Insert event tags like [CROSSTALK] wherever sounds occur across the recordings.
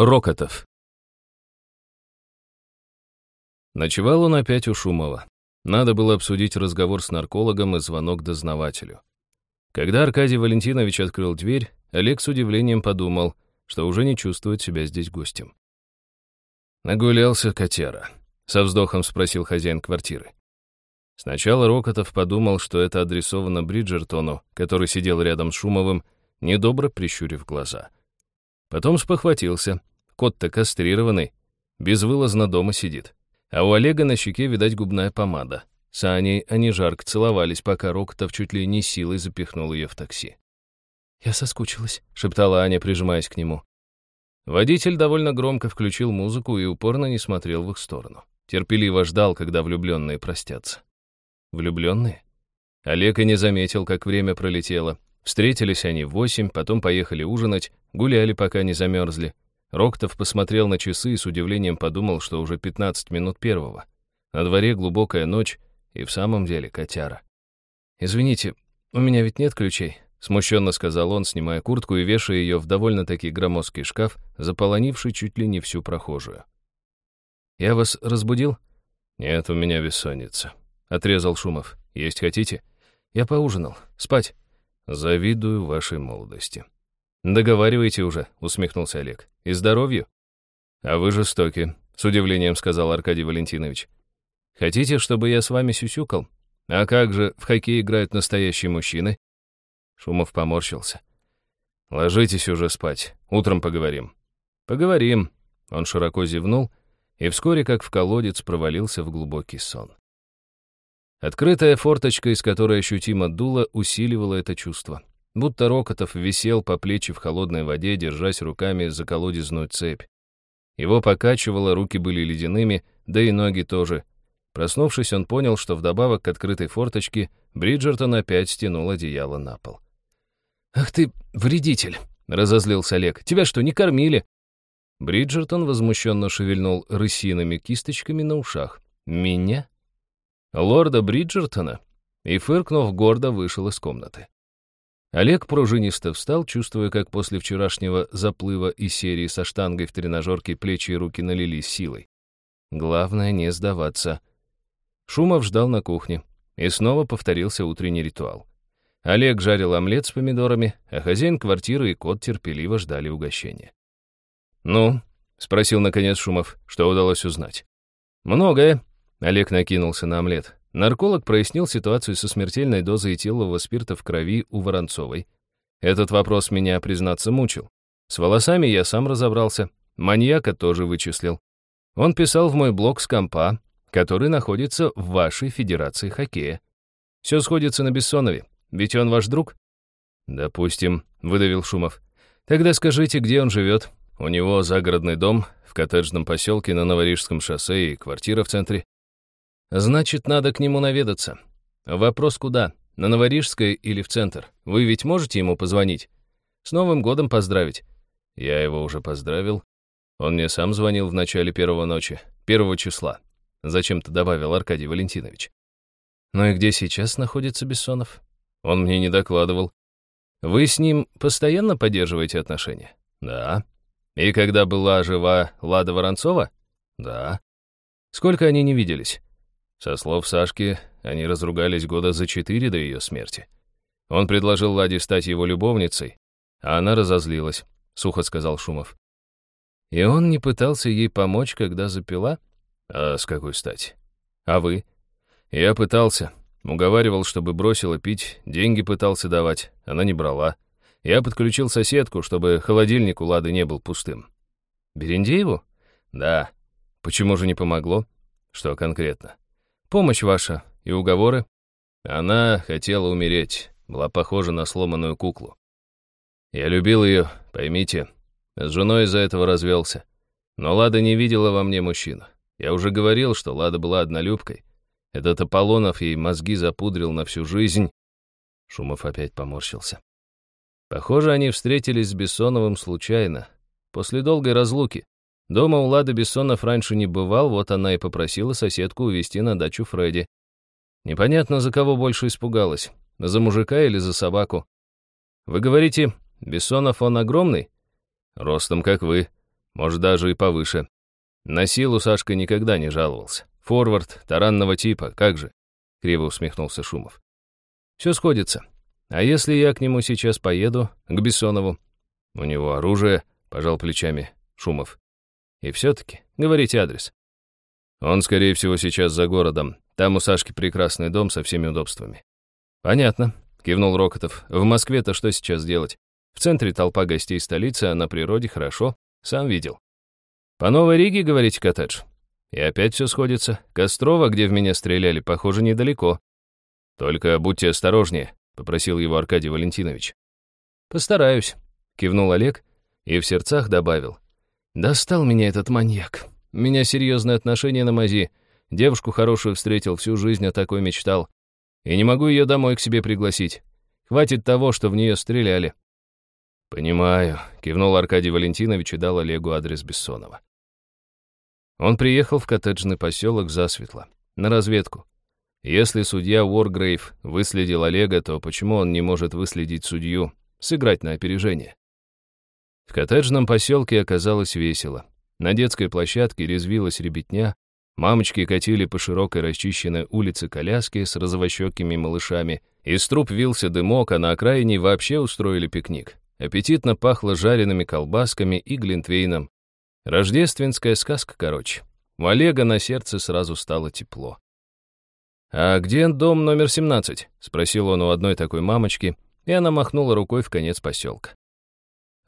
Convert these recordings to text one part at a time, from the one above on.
Рокотов. Ночевал он опять у Шумова. Надо было обсудить разговор с наркологом и звонок дознавателю. Когда Аркадий Валентинович открыл дверь, Олег с удивлением подумал, что уже не чувствует себя здесь гостем. «Нагулялся котяра», — со вздохом спросил хозяин квартиры. Сначала Рокотов подумал, что это адресовано Бриджертону, который сидел рядом с Шумовым, недобро прищурив глаза. Потом спохватился. Кот-то кастрированный, безвылазно дома сидит. А у Олега на щеке, видать, губная помада. С Аней они жарко целовались, пока Рокотов чуть ли не силой запихнул ее в такси. «Я соскучилась», — шептала Аня, прижимаясь к нему. Водитель довольно громко включил музыку и упорно не смотрел в их сторону. Терпеливо ждал, когда влюбленные простятся. Влюбленные? Олег и не заметил, как время пролетело. Встретились они в восемь, потом поехали ужинать, гуляли, пока не замерзли. Роктов посмотрел на часы и с удивлением подумал, что уже 15 минут первого. На дворе глубокая ночь, и в самом деле котяра. «Извините, у меня ведь нет ключей», — смущенно сказал он, снимая куртку и вешая ее в довольно-таки громоздкий шкаф, заполонивший чуть ли не всю прохожую. «Я вас разбудил?» «Нет, у меня бессонница», — отрезал Шумов. «Есть хотите?» «Я поужинал. Спать». «Завидую вашей молодости». «Договаривайте уже», — усмехнулся Олег. «И здоровью?» «А вы жестоки», — с удивлением сказал Аркадий Валентинович. «Хотите, чтобы я с вами сюсюкал? А как же в хоккей играют настоящие мужчины?» Шумов поморщился. «Ложитесь уже спать, утром поговорим». «Поговорим», — он широко зевнул и вскоре, как в колодец, провалился в глубокий сон. Открытая форточка, из которой ощутимо дуло, усиливала это чувство. Будто Рокотов висел по плечи в холодной воде, держась руками за колодезную цепь. Его покачивало, руки были ледяными, да и ноги тоже. Проснувшись, он понял, что вдобавок к открытой форточке Бриджертон опять стянул одеяло на пол. «Ах ты, вредитель!» — разозлился Олег. «Тебя что, не кормили?» Бриджертон возмущенно шевельнул рысиными кисточками на ушах. «Меня?» лорда Бриджертона и, фыркнув, гордо вышел из комнаты. Олег пружинисто встал, чувствуя, как после вчерашнего заплыва и серии со штангой в тренажерке плечи и руки налились силой. Главное — не сдаваться. Шумов ждал на кухне, и снова повторился утренний ритуал. Олег жарил омлет с помидорами, а хозяин квартиры и кот терпеливо ждали угощения. «Ну?» — спросил наконец Шумов, что удалось узнать. «Многое», Олег накинулся на омлет. Нарколог прояснил ситуацию со смертельной дозой этилового спирта в крови у Воронцовой. Этот вопрос меня, признаться, мучил. С волосами я сам разобрался. Маньяка тоже вычислил. Он писал в мой блог с компа, который находится в вашей федерации хоккея. Все сходится на Бессонове, ведь он ваш друг? Допустим, выдавил Шумов. Тогда скажите, где он живет. У него загородный дом в коттеджном поселке на Новорижском шоссе и квартира в центре. Значит, надо к нему наведаться. Вопрос куда? На Новорижское или в центр? Вы ведь можете ему позвонить? С Новым годом поздравить. Я его уже поздравил. Он мне сам звонил в начале первого ночи, первого числа. Зачем-то добавил Аркадий Валентинович. Ну и где сейчас находится Бессонов? Он мне не докладывал. Вы с ним постоянно поддерживаете отношения? Да. И когда была жива Лада Воронцова? Да. Сколько они не виделись? Со слов Сашки, они разругались года за четыре до ее смерти. Он предложил Ладе стать его любовницей, а она разозлилась, сухо сказал Шумов. И он не пытался ей помочь, когда запила? А с какой стати? А вы? Я пытался. Уговаривал, чтобы бросила пить, деньги пытался давать, она не брала. Я подключил соседку, чтобы холодильник у Лады не был пустым. Берендееву? Да. Почему же не помогло? Что конкретно? Помощь ваша и уговоры. Она хотела умереть, была похожа на сломанную куклу. Я любил ее, поймите. С женой из-за этого развелся. Но Лада не видела во мне мужчину. Я уже говорил, что Лада была однолюбкой. Этот Аполлонов ей мозги запудрил на всю жизнь. Шумов опять поморщился. Похоже, они встретились с Бессоновым случайно, после долгой разлуки. Дома у Лады Бессонов раньше не бывал, вот она и попросила соседку увезти на дачу Фредди. Непонятно, за кого больше испугалась, за мужика или за собаку. Вы говорите, Бессонов он огромный? Ростом, как вы. может, даже и повыше. На силу Сашка никогда не жаловался. Форвард, таранного типа, как же? Криво усмехнулся Шумов. Все сходится. А если я к нему сейчас поеду, к Бессонову? У него оружие, пожал плечами Шумов. И все-таки, говорите адрес. Он, скорее всего, сейчас за городом. Там у Сашки прекрасный дом со всеми удобствами. Понятно, кивнул Рокотов. В Москве-то что сейчас делать? В центре толпа гостей столицы, а на природе хорошо. Сам видел. По Новой Риге, говорите, коттедж? И опять все сходится. Кострова, где в меня стреляли, похоже, недалеко. Только будьте осторожнее, попросил его Аркадий Валентинович. Постараюсь, кивнул Олег и в сердцах добавил. Достал меня этот маньяк. У меня серьезные отношения на мази. Девушку хорошую встретил, всю жизнь о такой мечтал. И не могу ее домой к себе пригласить. Хватит того, что в нее стреляли. «Понимаю», — кивнул Аркадий Валентинович и дал Олегу адрес Бессонова. Он приехал в коттеджный поселок засветло, на разведку. Если судья Уоргрейв выследил Олега, то почему он не может выследить судью, сыграть на опережение? В коттеджном поселке оказалось весело. На детской площадке резвилась ребятня, мамочки катили по широкой расчищенной улице коляски с розовощекими малышами, из труб вился дымок, а на окраине вообще устроили пикник. Аппетитно пахло жареными колбасками и глинтвейном. Рождественская сказка, короче. У Олега на сердце сразу стало тепло. «А где дом номер 17?» — спросил он у одной такой мамочки, и она махнула рукой в конец поселка.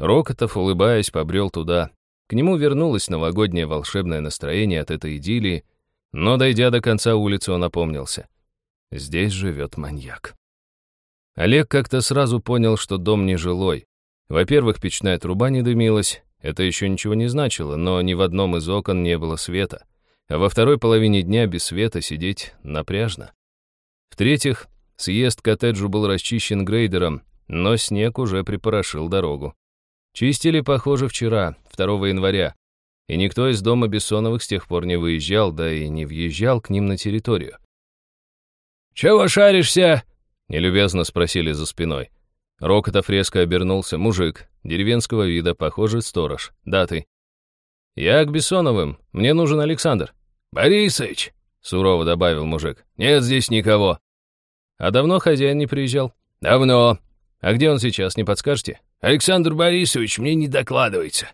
Рокотов, улыбаясь, побрел туда. К нему вернулось новогоднее волшебное настроение от этой идиллии, но, дойдя до конца улицы, он опомнился. Здесь живет маньяк. Олег как-то сразу понял, что дом нежилой. Во-первых, печная труба не дымилась, это еще ничего не значило, но ни в одном из окон не было света а во второй половине дня без света сидеть напряжно. В-третьих, съезд к коттеджу был расчищен грейдером, но снег уже припорошил дорогу. Чистили, похоже, вчера, 2 января, и никто из дома Бессоновых с тех пор не выезжал, да и не въезжал к ним на территорию. «Чего шаришься?» — нелюбезно спросили за спиной. Рокотов резко обернулся. Мужик, деревенского вида, похоже, сторож. Даты. «Я к Бессоновым. Мне нужен Александр». «Борисыч!» — сурово добавил мужик. «Нет здесь никого». «А давно хозяин не приезжал?» «Давно». «А где он сейчас, не подскажете?» «Александр Борисович мне не докладывается.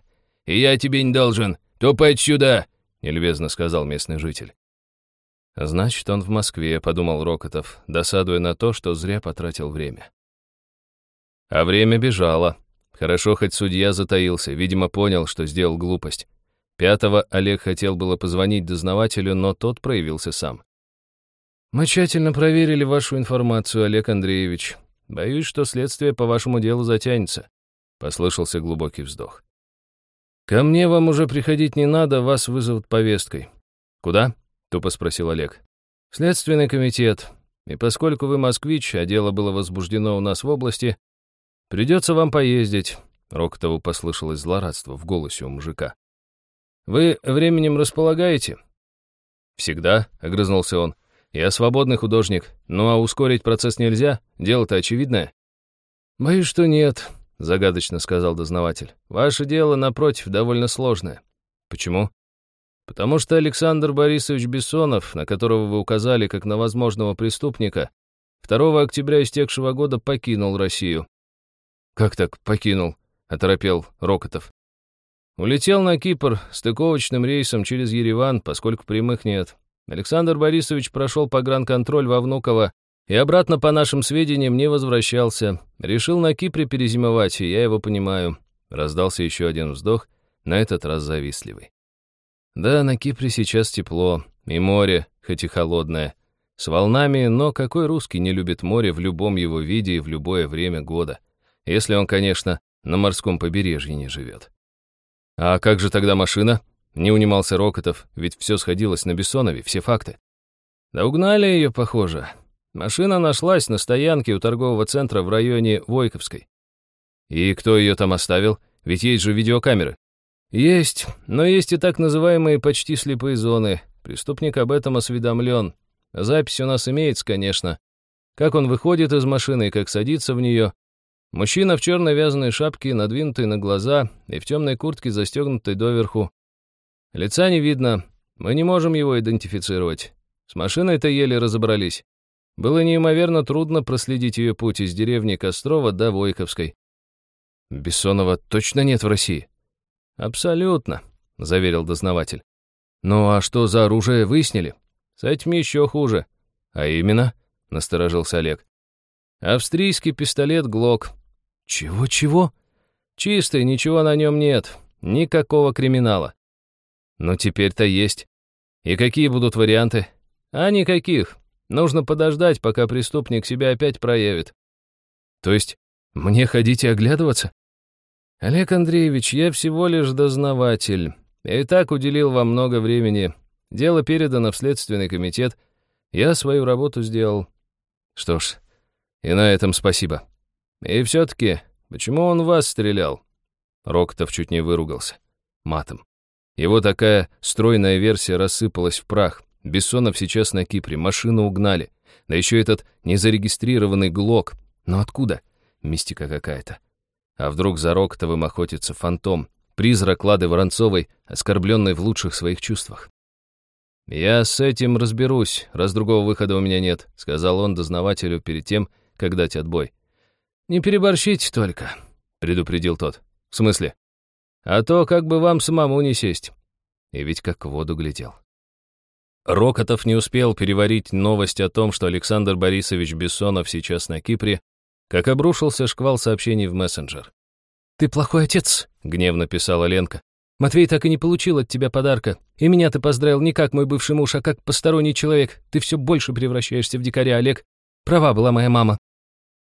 И я тебе не должен. Топать сюда!» — нелюбезно сказал местный житель. «Значит, он в Москве», — подумал Рокотов, досадуя на то, что зря потратил время. А время бежало. Хорошо, хоть судья затаился, видимо, понял, что сделал глупость. Пятого Олег хотел было позвонить дознавателю, но тот проявился сам. «Мы тщательно проверили вашу информацию, Олег Андреевич. Боюсь, что следствие по вашему делу затянется», — послышался глубокий вздох. «Ко мне вам уже приходить не надо, вас вызовут повесткой». «Куда?» — тупо спросил Олег. «Следственный комитет. И поскольку вы москвич, а дело было возбуждено у нас в области, придется вам поездить». Рокотову послышалось злорадство в голосе у мужика. Вы временем располагаете?» «Всегда», — огрызнулся он. «Я свободный художник. Ну а ускорить процесс нельзя? Дело-то очевидное». «Боюсь, что нет», — загадочно сказал дознаватель. «Ваше дело, напротив, довольно сложное». «Почему?» «Потому что Александр Борисович Бессонов, на которого вы указали как на возможного преступника, 2 октября истекшего года покинул Россию». «Как так покинул?» — оторопел Рокотов. Улетел на Кипр стыковочным рейсом через Ереван, поскольку прямых нет. Александр Борисович прошел погранконтроль во Внуково и обратно, по нашим сведениям, не возвращался. Решил на Кипре перезимовать, и я его понимаю. Раздался еще один вздох, на этот раз завистливый. Да, на Кипре сейчас тепло, и море, хоть и холодное. С волнами, но какой русский не любит море в любом его виде и в любое время года? Если он, конечно, на морском побережье не живет. «А как же тогда машина?» Не унимался Рокотов, ведь все сходилось на Бессонове, все факты. «Да угнали ее, похоже. Машина нашлась на стоянке у торгового центра в районе Войковской. И кто ее там оставил? Ведь есть же видеокамеры. Есть, но есть и так называемые почти слепые зоны. Преступник об этом осведомлен. Запись у нас имеется, конечно. Как он выходит из машины и как садится в нее. Мужчина в черной вязаной шапке, надвинутой на глаза, и в темной куртке, застегнутой доверху. Лица не видно, мы не можем его идентифицировать. С машиной-то еле разобрались. Было неимоверно трудно проследить ее путь из деревни Кострова до Войковской. Бессонова точно нет в России? Абсолютно, заверил дознаватель. Ну а что за оружие выяснили? С этим еще хуже. А именно, насторожился Олег. Австрийский пистолет «Глок». Чего-чего? Чистый, ничего на нем нет. Никакого криминала. Но теперь-то есть. И какие будут варианты? А никаких. Нужно подождать, пока преступник себя опять проявит. То есть мне ходить и оглядываться? Олег Андреевич, я всего лишь дознаватель. Я и так уделил вам много времени. Дело передано в Следственный комитет. Я свою работу сделал. Что ж, и на этом спасибо. И все-таки, почему он вас стрелял? Роктов чуть не выругался. Матом. Его такая стройная версия рассыпалась в прах. Бессонов сейчас на Кипре, машину угнали. Да еще этот незарегистрированный ГЛОК. Но откуда? Мистика какая-то. А вдруг за Роктовым охотится фантом, призрак Лады Воронцовой, оскорбленной в лучших своих чувствах? «Я с этим разберусь, раз другого выхода у меня нет», — сказал он дознавателю перед тем, как дать отбой. «Не переборщите только», — предупредил тот. «В смысле?» «А то как бы вам самому не сесть». И ведь как в воду глядел. Рокотов не успел переварить новость о том, что Александр Борисович Бессонов сейчас на Кипре, как обрушился шквал сообщений в мессенджер. «Ты плохой отец», — гневно писала Ленка. «Матвей так и не получил от тебя подарка. И меня ты поздравил не как мой бывший муж, а как посторонний человек. Ты все больше превращаешься в дикаря, Олег. Права была моя мама».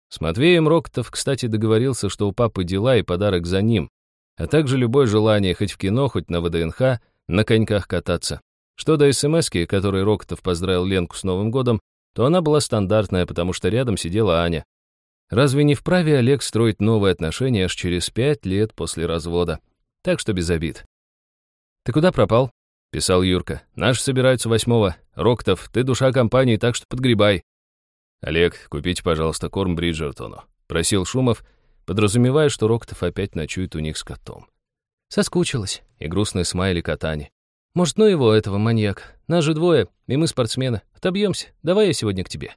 С Матвеем Рокотов, кстати, договорился, что у папы дела и подарок за ним, а также любое желание хоть в кино, хоть на ВДНХ, на коньках кататься. Что до смс которой Рокотов поздравил Ленку с Новым годом, то она была стандартная, потому что рядом сидела Аня. Разве не вправе Олег строить новые отношения аж через пять лет после развода? Так что без обид. «Ты куда пропал?» — писал Юрка. «Наши собираются восьмого. Роктов, ты душа компании, так что подгребай». «Олег, купите, пожалуйста, корм Бриджертону», — просил Шумов, подразумевая, что Роктов опять ночует у них с котом. Соскучилась. И грустный смайлик от Ани. Может, ну его, этого маньяка. Нас же двое, и мы спортсмены. Отобьемся. Давай я сегодня к тебе».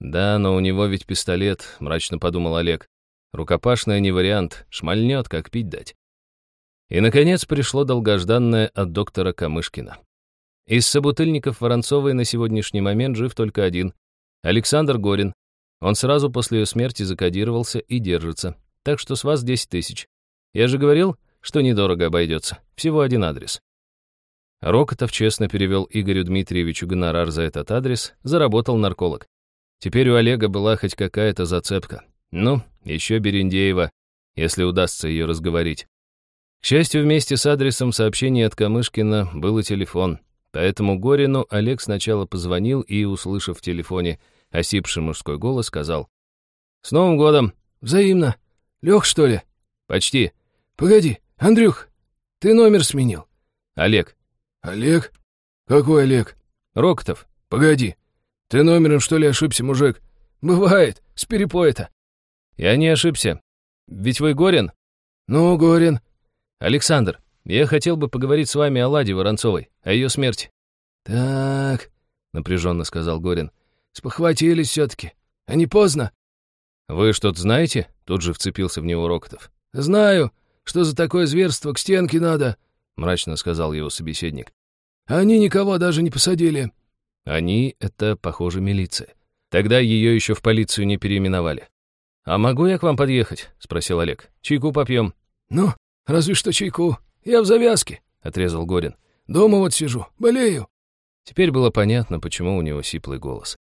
«Да, но у него ведь пистолет», — мрачно подумал Олег. «Рукопашная не вариант, шмальнет, как пить дать». И, наконец, пришло долгожданное от доктора Камышкина. Из собутыльников Воронцовой на сегодняшний момент жив только один — Александр Горин. Он сразу после ее смерти закодировался и держится. Так что с вас 10 тысяч. Я же говорил, что недорого обойдется. Всего один адрес. Рокотов честно перевел Игорю Дмитриевичу гонорар за этот адрес, заработал нарколог. Теперь у Олега была хоть какая-то зацепка. Ну, еще Берендеева, если удастся ее разговорить. К счастью, вместе с адресом сообщения от Камышкина был и телефон. Поэтому Горину Олег сначала позвонил и, услышав в телефоне осипший мужской голос, сказал. «С Новым годом!» «Взаимно. Лех, что ли?» «Почти». «Погоди, Андрюх, ты номер сменил». «Олег». «Олег? Какой Олег?» «Роктов». «Погоди, ты номером, что ли, ошибся, мужик?» «Бывает, с перепоя-то». «Я не ошибся. Ведь вы Горин?» «Ну, Горин». «Александр, я хотел бы поговорить с вами о Ладе Воронцовой, о ее смерти». «Так», — напряженно сказал Горин, — «спохватились все-таки. А не поздно?» «Вы что-то знаете?» — тут же вцепился в него Рокотов. «Знаю. Что за такое зверство, к стенке надо. — мрачно сказал его собеседник. «Они никого даже не посадили». «Они — это, похоже, милиция. Тогда ее еще в полицию не переименовали». «А могу я к вам подъехать?» — спросил Олег. «Чайку попьем». «Ну, разве что чайку. Я в завязке», — отрезал Горин. «Дома вот сижу, болею». Теперь было понятно, почему у него сиплый голос.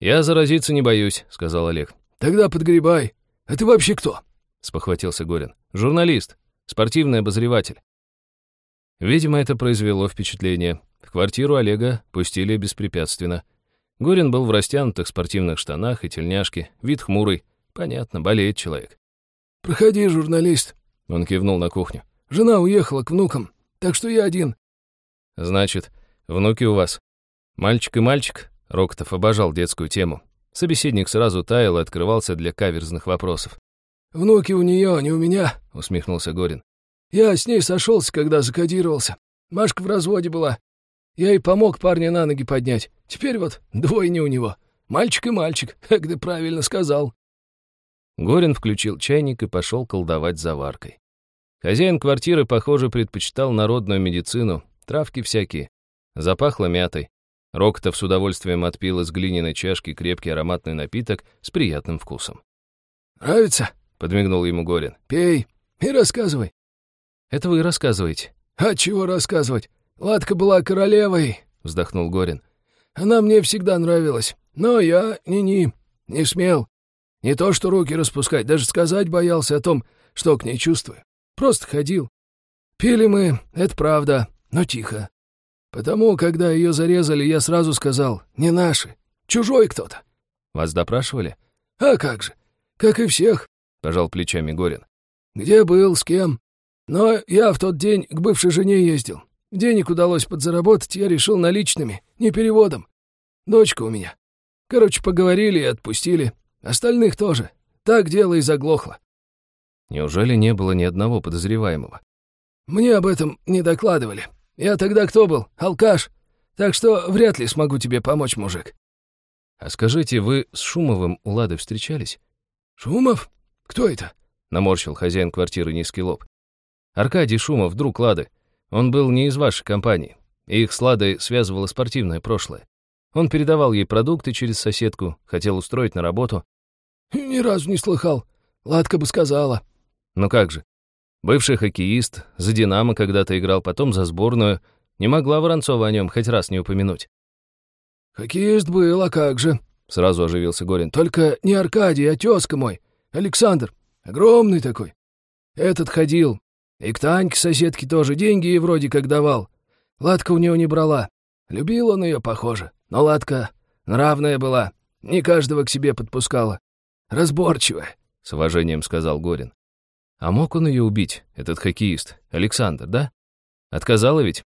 «Я заразиться не боюсь», — сказал Олег. «Тогда подгребай. А ты вообще кто?» — спохватился Горин. «Журналист, спортивный обозреватель. Видимо, это произвело впечатление. В квартиру Олега пустили беспрепятственно. Горин был в растянутых спортивных штанах и тельняшке, вид хмурый. Понятно, болеет человек. «Проходи, журналист», — он кивнул на кухню. «Жена уехала к внукам, так что я один». «Значит, внуки у вас. Мальчик и мальчик?» Рокотов обожал детскую тему. Собеседник сразу таял и открывался для каверзных вопросов. «Внуки у нее, не у меня», — усмехнулся Горин. «Я с ней сошелся, когда закодировался. Машка в разводе была. Я ей помог парня на ноги поднять. Теперь вот двойня у него. Мальчик и мальчик, [LAUGHS] как ты правильно сказал». Горин включил чайник и пошел колдовать заваркой. Хозяин квартиры, похоже, предпочитал народную медицину, травки всякие. Запахло мятой. Рокотов с удовольствием отпил из глиняной чашки крепкий ароматный напиток с приятным вкусом. «Нравится?» — подмигнул ему Горин. «Пей и рассказывай». «Это вы рассказываете». «А чего рассказывать? Ладка была королевой», — вздохнул Горин. «Она мне всегда нравилась, но я ни-ни, не смел. Не то что руки распускать, даже сказать боялся о том, что к ней чувствую. Просто ходил. Пили мы, это правда, но тихо. Потому, когда ее зарезали, я сразу сказал, не наши, чужой кто-то. Вас допрашивали? А как же, как и всех, пожал плечами Горин. Где был, с кем? Но я в тот день к бывшей жене ездил. Денег удалось подзаработать, я решил наличными, не переводом. Дочка у меня. Короче, поговорили и отпустили. Остальных тоже. Так дело и заглохло. Неужели не было ни одного подозреваемого? Мне об этом не докладывали. Я тогда кто был? Алкаш. Так что вряд ли смогу тебе помочь, мужик. А скажите, вы с Шумовым у Лады встречались? Шумов? Кто это? Наморщил хозяин квартиры низкий лоб. Аркадий Шумов, друг Лады. Он был не из вашей компании. их с Ладой связывало спортивное прошлое. Он передавал ей продукты через соседку, хотел устроить на работу. Ни разу не слыхал. Ладка бы сказала. Ну как же. Бывший хоккеист, за «Динамо» когда-то играл, потом за сборную. Не могла Воронцова о нем хоть раз не упомянуть. «Хоккеист был, а как же?» — сразу оживился Горин. «Только не Аркадий, а тезка мой, Александр. Огромный такой. Этот ходил. И к Таньке соседке тоже деньги ей вроде как давал. Ладка у него не брала. Любил он ее, похоже. Но Ладка нравная была, не каждого к себе подпускала. Разборчивая», — с уважением сказал Горин. А мог он ее убить, этот хоккеист, Александр, да? Отказала ведь?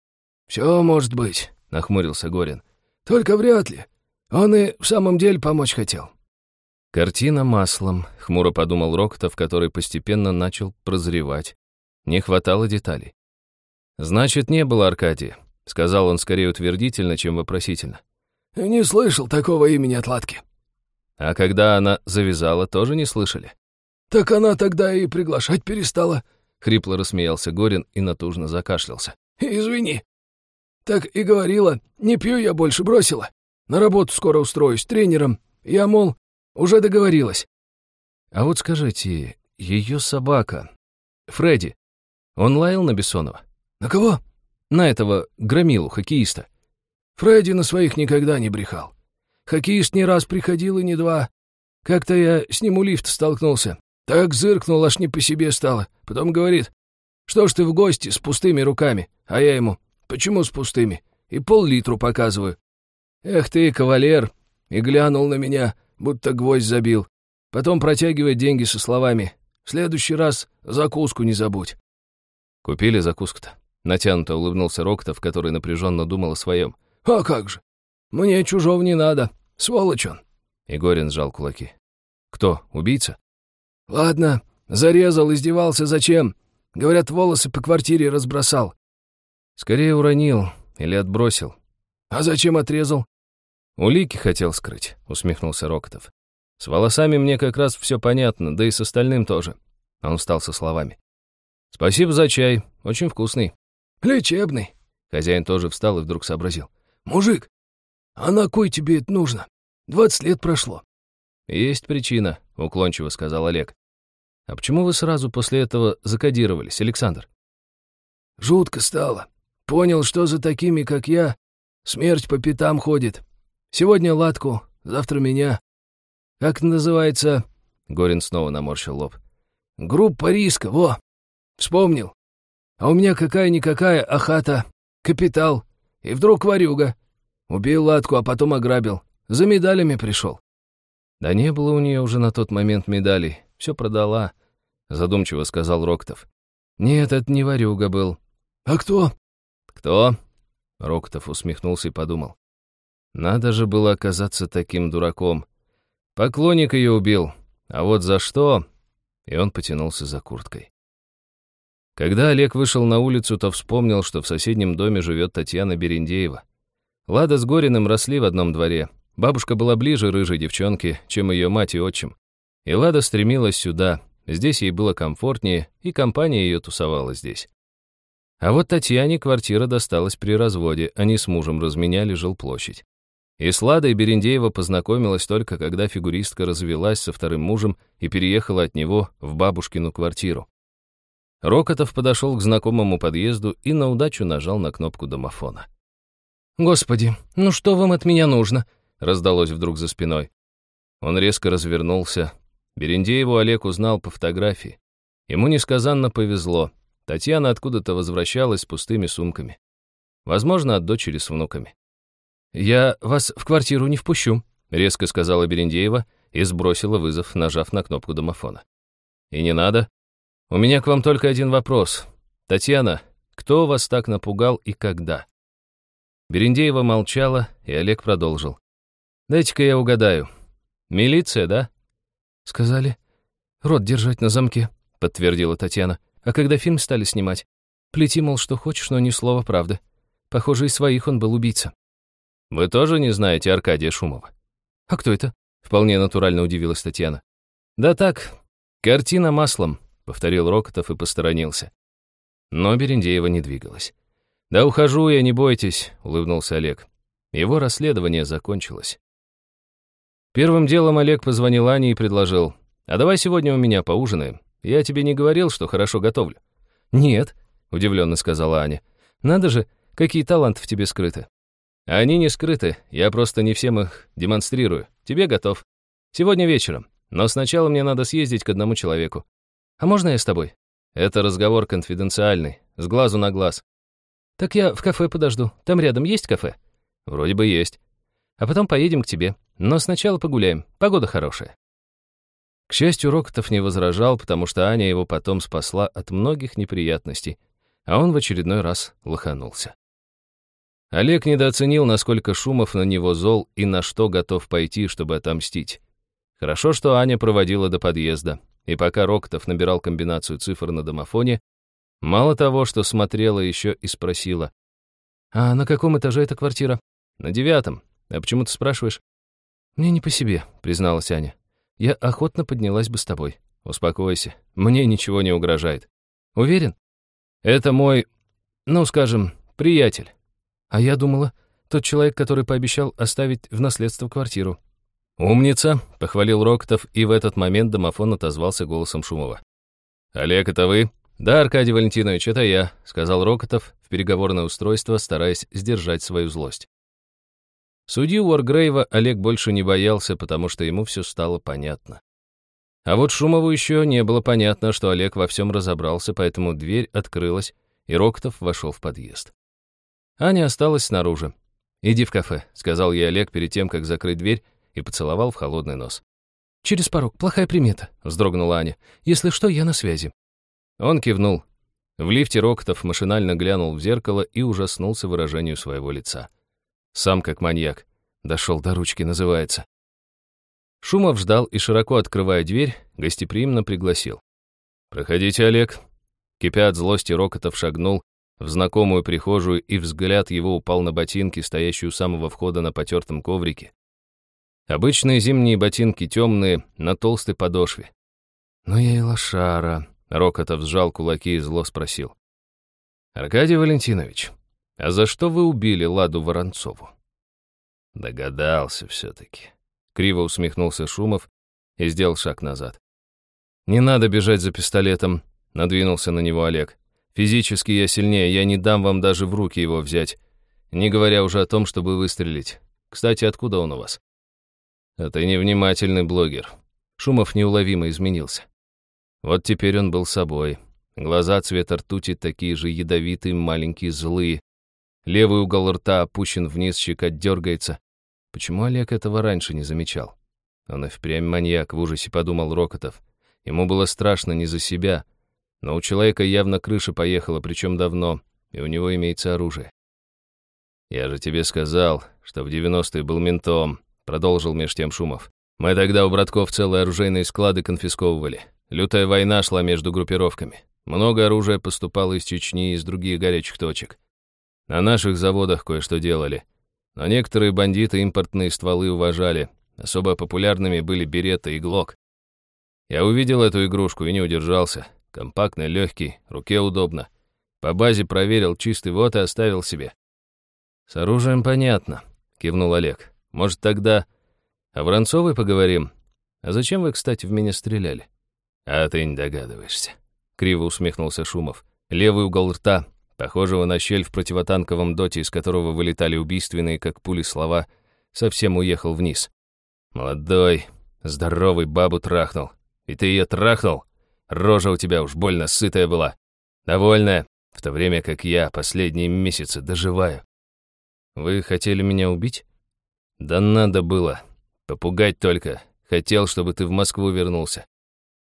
Все может быть, нахмурился Горин. Только вряд ли. Он и в самом деле помочь хотел. Картина маслом, хмуро подумал Рокотов, который постепенно начал прозревать. Не хватало деталей. Значит, не было Аркадия, сказал он скорее утвердительно, чем вопросительно. Не слышал такого имени отладки. А когда она завязала, тоже не слышали? «Так она тогда и приглашать перестала», — хрипло рассмеялся Горин и натужно закашлялся. «Извини. Так и говорила, не пью я больше, бросила. На работу скоро устроюсь, тренером. Я, мол, уже договорилась». «А вот скажите, ее собака, Фредди, он лаял на Бессонова?» «На кого?» «На этого громилу, хоккеиста». «Фредди на своих никогда не брехал. Хоккеист не раз приходил и не два. Как-то я с ним у лифта столкнулся. Так зыркнул, аж не по себе стало. Потом говорит, что ж ты в гости с пустыми руками? А я ему, почему с пустыми? И пол-литру показываю. Эх ты, кавалер. И глянул на меня, будто гвоздь забил. Потом протягивает деньги со словами. В следующий раз закуску не забудь. Купили закуску-то. Натянуто улыбнулся Роктов, который напряженно думал о своем. А как же? Мне чужого не надо. Сволочь он. Игорин сжал кулаки. Кто, убийца? «Ладно, зарезал, издевался, зачем? Говорят, волосы по квартире разбросал». «Скорее уронил или отбросил». «А зачем отрезал?» «Улики хотел скрыть», — усмехнулся Рокотов. «С волосами мне как раз все понятно, да и с остальным тоже». Он встал со словами. «Спасибо за чай, очень вкусный». «Лечебный». Хозяин тоже встал и вдруг сообразил. «Мужик, а на кой тебе это нужно? Двадцать лет прошло». «Есть причина», — уклончиво сказал Олег. А почему вы сразу после этого закодировались, Александр? Жутко стало. Понял, что за такими, как я, смерть по пятам ходит. Сегодня Латку, завтра меня. Как называется? Горин снова наморщил лоб. Группа риска, во. Вспомнил. А у меня какая-никакая ахата, капитал. И вдруг варюга. Убил Латку, а потом ограбил. За медалями пришел. Да не было у нее уже на тот момент медалей. Все продала», — задумчиво сказал Роктов. «Нет, это не Варюга был». «А кто?» «Кто?» — Роктов усмехнулся и подумал. «Надо же было оказаться таким дураком. Поклонник ее убил. А вот за что? И он потянулся за курткой. Когда Олег вышел на улицу, то вспомнил, что в соседнем доме живет Татьяна Берендеева. Лада с Гориным росли в одном дворе. Бабушка была ближе рыжей девчонки, чем ее мать и отчим. И Лада стремилась сюда. Здесь ей было комфортнее, и компания ее тусовала здесь. А вот Татьяне квартира досталась при разводе, они с мужем разменяли жилплощадь. И с Ладой Берендеева познакомилась только, когда фигуристка развелась со вторым мужем и переехала от него в бабушкину квартиру. Рокотов подошел к знакомому подъезду и на удачу нажал на кнопку домофона. «Господи, ну что вам от меня нужно?» раздалось вдруг за спиной. Он резко развернулся. Берендееву Олег узнал по фотографии. Ему несказанно повезло. Татьяна откуда-то возвращалась с пустыми сумками. Возможно, от дочери с внуками. «Я вас в квартиру не впущу», — резко сказала Берендеева и сбросила вызов, нажав на кнопку домофона. «И не надо. У меня к вам только один вопрос. Татьяна, кто вас так напугал и когда?» Берендеева молчала, и Олег продолжил. «Дайте-ка я угадаю. Милиция, да?» «Сказали, рот держать на замке», — подтвердила Татьяна. «А когда фильм стали снимать, плети, мол, что хочешь, но ни слова правды. Похоже, из своих он был убийца». «Вы тоже не знаете Аркадия Шумова?» «А кто это?» — вполне натурально удивилась Татьяна. «Да так, картина маслом», — повторил Рокотов и посторонился. Но Берендеева не двигалась. «Да ухожу я, не бойтесь», — улыбнулся Олег. Его расследование закончилось. Первым делом Олег позвонил Ане и предложил, «А давай сегодня у меня поужинаем. Я тебе не говорил, что хорошо готовлю». «Нет», — удивленно сказала Аня. «Надо же, какие таланты в тебе скрыты. Они не скрыты, я просто не всем их демонстрирую. Тебе готов. Сегодня вечером. Но сначала мне надо съездить к одному человеку. А можно я с тобой? Это разговор конфиденциальный, с глазу на глаз. Так я в кафе подожду. Там рядом есть кафе? Вроде бы есть. А потом поедем к тебе. Но сначала погуляем. Погода хорошая. К счастью, Рокотов не возражал, потому что Аня его потом спасла от многих неприятностей, а он в очередной раз лоханулся. Олег недооценил, насколько Шумов на него зол и на что готов пойти, чтобы отомстить. Хорошо, что Аня проводила до подъезда, и пока Роктов набирал комбинацию цифр на домофоне, мало того, что смотрела еще и спросила. «А на каком этаже эта квартира?» «На девятом. А почему ты спрашиваешь?» «Мне не по себе», — призналась Аня. «Я охотно поднялась бы с тобой». «Успокойся. Мне ничего не угрожает». «Уверен?» «Это мой, ну, скажем, приятель». А я думала, тот человек, который пообещал оставить в наследство квартиру. «Умница», — похвалил Рокотов, и в этот момент домофон отозвался голосом Шумова. «Олег, это вы?» «Да, Аркадий Валентинович, это я», — сказал Рокотов в переговорное устройство, стараясь сдержать свою злость. Судью Уоргрейва Олег больше не боялся, потому что ему все стало понятно. А вот Шумову еще не было понятно, что Олег во всем разобрался, поэтому дверь открылась, и Рокотов вошел в подъезд. Аня осталась снаружи. «Иди в кафе», — сказал ей Олег перед тем, как закрыть дверь, и поцеловал в холодный нос. «Через порог, плохая примета», — вздрогнула Аня. «Если что, я на связи». Он кивнул. В лифте Рокотов машинально глянул в зеркало и ужаснулся выражению своего лица. Сам как маньяк. Дошел до ручки, называется. Шумов ждал и, широко открывая дверь, гостеприимно пригласил. «Проходите, Олег». Кипя от злости, Рокотов шагнул в знакомую прихожую, и взгляд его упал на ботинки, стоящие у самого входа на потертом коврике. Обычные зимние ботинки темные, на толстой подошве. «Ну я и лошара», — Рокотов сжал кулаки и зло спросил. «Аркадий Валентинович, а за что вы убили Ладу Воронцову?» Догадался все-таки. Криво усмехнулся Шумов и сделал шаг назад. «Не надо бежать за пистолетом», — надвинулся на него Олег. Физически я сильнее, я не дам вам даже в руки его взять, не говоря уже о том, чтобы выстрелить. Кстати, откуда он у вас? Это невнимательный блогер. Шумов неуловимо изменился. Вот теперь он был собой. Глаза цвета ртути такие же ядовитые, маленькие, злые. Левый угол рта опущен вниз, щека дергается. Почему Олег этого раньше не замечал? Он и впрямь маньяк, в ужасе подумал Рокотов. Ему было страшно не за себя, но у человека явно крыша поехала, причем давно, и у него имеется оружие. «Я же тебе сказал, что в 90-е был ментом», — продолжил меж тем Шумов. Мы тогда у братков целые оружейные склады конфисковывали. Лютая война шла между группировками. Много оружия поступало из Чечни и из других горячих точек. На наших заводах кое-что делали. Но некоторые бандиты импортные стволы уважали. Особо популярными были берета и глок. Я увидел эту игрушку и не удержался. Компактный, легкий, руке удобно. По базе проверил, чистый вот и оставил себе. «С оружием понятно», — кивнул Олег. «Может, тогда о Воронцовой поговорим? А зачем вы, кстати, в меня стреляли?» «А ты не догадываешься», — криво усмехнулся Шумов. Левый угол рта, похожего на щель в противотанковом доте, из которого вылетали убийственные, как пули, слова, совсем уехал вниз. «Молодой, здоровый бабу трахнул. И ты ее трахнул? Рожа у тебя уж больно сытая была. Довольная, в то время как я последние месяцы доживаю. Вы хотели меня убить? Да надо было. Попугать только. Хотел, чтобы ты в Москву вернулся.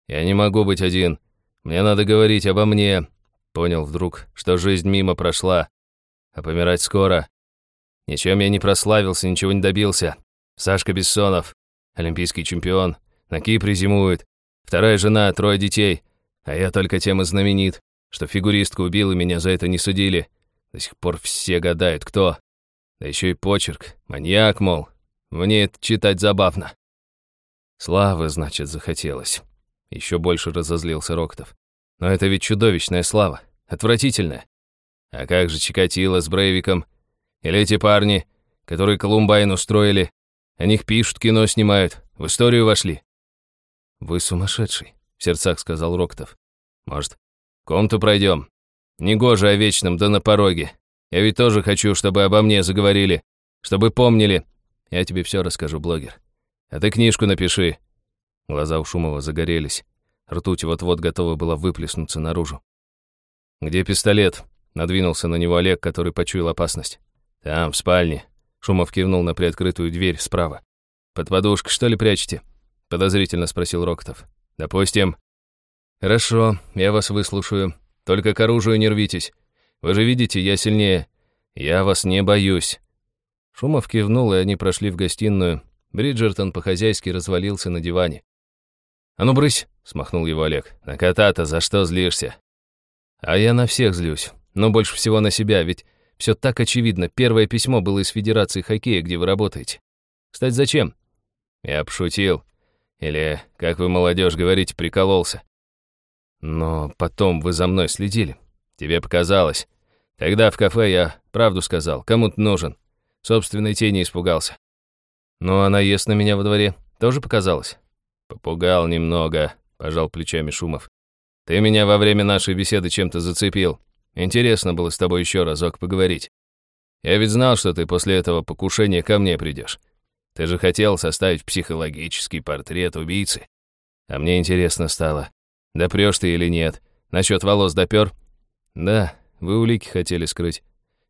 Я не могу быть один. Мне надо говорить обо мне. Понял вдруг, что жизнь мимо прошла, а помирать скоро. Ничем я не прославился, ничего не добился. Сашка Бессонов, олимпийский чемпион, на Кипре зимует. Вторая жена, трое детей. А я только тем и знаменит, что фигуристку убил и меня за это не судили. До сих пор все гадают, кто. Да еще и почерк. Маньяк, мол. Мне это читать забавно. Славы, значит, захотелось. Еще больше разозлился Роктов. Но это ведь чудовищная слава. Отвратительная. А как же Чикатило с Брейвиком? Или эти парни, которые Колумбайн устроили? О них пишут, кино снимают, в историю вошли. «Вы сумасшедший», — в сердцах сказал Роктов. «Может, комнату пройдем? Негоже о вечном, да на пороге. Я ведь тоже хочу, чтобы обо мне заговорили, чтобы помнили. Я тебе все расскажу, блогер. А ты книжку напиши». Глаза у Шумова загорелись. Ртуть вот-вот готова была выплеснуться наружу. «Где пистолет?» — надвинулся на него Олег, который почуял опасность. «Там, в спальне», Шумов кивнул на приоткрытую дверь справа. «Под подушкой, что ли, прячете?» — подозрительно спросил Роктов. «Допустим». «Хорошо, я вас выслушаю. Только к оружию не рвитесь. Вы же видите, я сильнее. Я вас не боюсь». Шумов кивнул, и они прошли в гостиную. Бриджертон по-хозяйски развалился на диване. «А ну, брысь!» — смахнул его Олег. «На кота-то за что злишься?» «А я на всех злюсь. Но больше всего на себя, ведь все так очевидно. Первое письмо было из Федерации хоккея, где вы работаете. Кстати, зачем? Я пошутил. Или, как вы, молодежь, говорите, прикололся. Но потом вы за мной следили. Тебе показалось. Тогда в кафе я правду сказал. Кому-то нужен. Собственной тени испугался. Ну, а наезд на меня во дворе тоже показалось? Попугал немного, пожал плечами Шумов. Ты меня во время нашей беседы чем-то зацепил. Интересно было с тобой еще разок поговорить. Я ведь знал, что ты после этого покушения ко мне придешь. Ты же хотел составить психологический портрет убийцы. А мне интересно стало, допрешь ты или нет. Насчет волос допер? Да, вы улики хотели скрыть.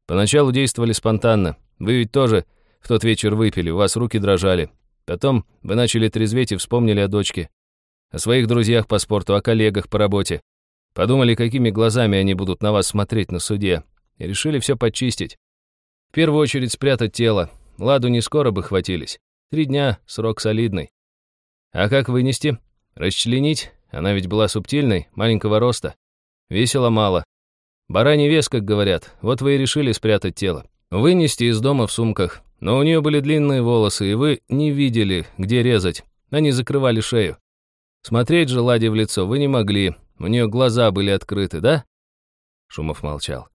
Поначалу действовали спонтанно. Вы ведь тоже в тот вечер выпили, у вас руки дрожали. Потом вы начали трезветь и вспомнили о дочке. О своих друзьях по спорту, о коллегах по работе. Подумали, какими глазами они будут на вас смотреть на суде, и решили все почистить. В первую очередь спрятать тело. Ладу не скоро бы хватились. Три дня, срок солидный. А как вынести? Расчленить? Она ведь была субтильной, маленького роста. Весила мало. Бараний вес, как говорят. Вот вы и решили спрятать тело. Вынести из дома в сумках. Но у нее были длинные волосы, и вы не видели, где резать. Они закрывали шею. Смотреть же Ладе в лицо вы не могли, у нее глаза были открыты, да?» Шумов молчал.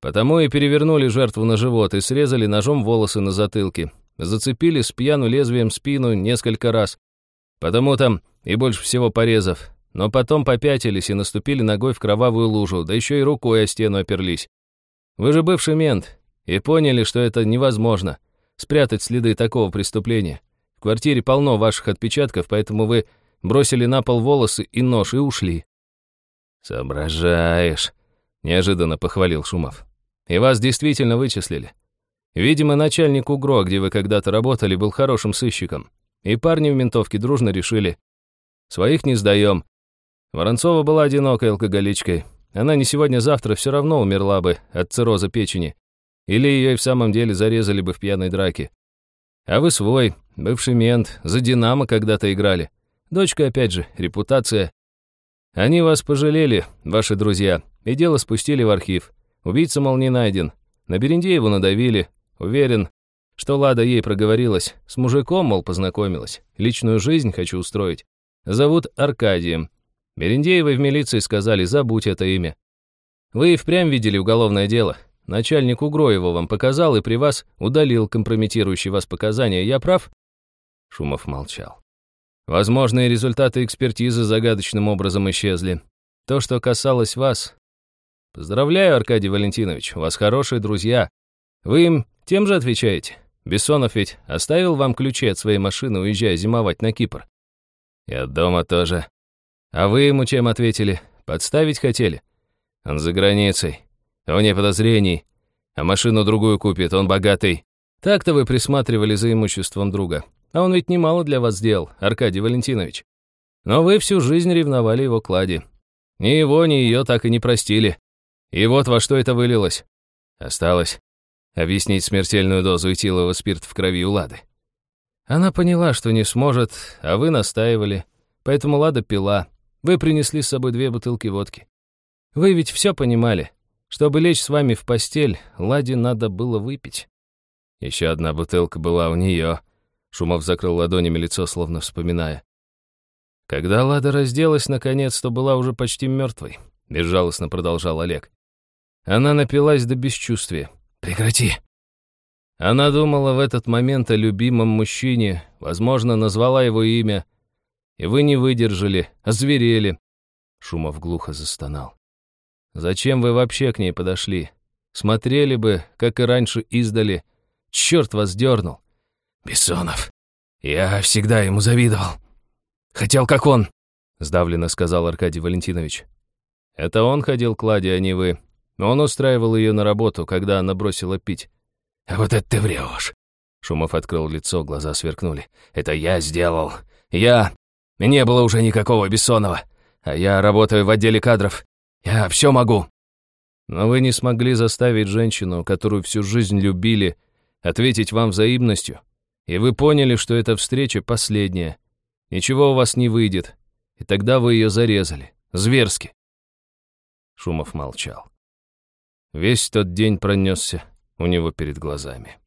«Потому и перевернули жертву на живот и срезали ножом волосы на затылке. Зацепили с пьяну лезвием спину несколько раз. Потому там и больше всего порезов. Но потом попятились и наступили ногой в кровавую лужу, да еще и рукой о стену оперлись. Вы же бывший мент и поняли, что это невозможно. Спрятать следы такого преступления. В квартире полно ваших отпечатков, поэтому вы бросили на пол волосы и нож и ушли. «Соображаешь», — неожиданно похвалил Шумов. «И вас действительно вычислили. Видимо, начальник УГРО, где вы когда-то работали, был хорошим сыщиком. И парни в ментовке дружно решили. Своих не сдаем. Воронцова была одинокой алкоголичкой. Она не сегодня-завтра все равно умерла бы от цирроза печени. Или ее и в самом деле зарезали бы в пьяной драке. А вы свой, бывший мент, за «Динамо» когда-то играли. Дочка, опять же, репутация. Они вас пожалели, ваши друзья, и дело спустили в архив. Убийца, мол, не найден. На Берендееву надавили. Уверен, что Лада ей проговорилась. С мужиком, мол, познакомилась. Личную жизнь хочу устроить. Зовут Аркадием. Берендеевой в милиции сказали, забудь это имя. Вы и впрямь видели уголовное дело. Начальник УГРО его вам показал и при вас удалил компрометирующие вас показания. Я прав?» Шумов молчал. Возможные результаты экспертизы загадочным образом исчезли. То, что касалось вас... Поздравляю, Аркадий Валентинович, у вас хорошие друзья. Вы им тем же отвечаете? Бессонов ведь оставил вам ключи от своей машины, уезжая зимовать на Кипр. И от дома тоже. А вы ему чем ответили? Подставить хотели? Он за границей. Вне подозрений. А машину другую купит, он богатый. Так-то вы присматривали за имуществом друга. А он ведь немало для вас сделал, Аркадий Валентинович. Но вы всю жизнь ревновали его клади. Ни его, ни ее так и не простили. И вот во что это вылилось. Осталось объяснить смертельную дозу этилового спирта в крови у Лады. Она поняла, что не сможет, а вы настаивали. Поэтому Лада пила. Вы принесли с собой две бутылки водки. Вы ведь все понимали. Чтобы лечь с вами в постель, Ладе надо было выпить. Еще одна бутылка была у нее. Шумов закрыл ладонями лицо, словно вспоминая. Когда Лада разделась, наконец, то была уже почти мертвой. Безжалостно продолжал Олег. Она напилась до бесчувствия. «Прекрати!» Она думала в этот момент о любимом мужчине, возможно, назвала его имя. И вы не выдержали, озверели. Шумов глухо застонал. Зачем вы вообще к ней подошли? Смотрели бы, как и раньше издали. Черт вас дернул. Бессонов. Я всегда ему завидовал. Хотел, как он, сдавленно сказал Аркадий Валентинович. Это он ходил к Ладе, а не вы. Он устраивал ее на работу, когда она бросила пить. А вот это ты врешь. Шумов открыл лицо, глаза сверкнули. Это я сделал. Я. Не было уже никакого Бессонова. А я работаю в отделе кадров. Я все могу. Но вы не смогли заставить женщину, которую всю жизнь любили, ответить вам взаимностью. И вы поняли, что эта встреча последняя. Ничего у вас не выйдет. И тогда вы ее зарезали. Зверски. Шумов молчал. Весь тот день пронесся у него перед глазами.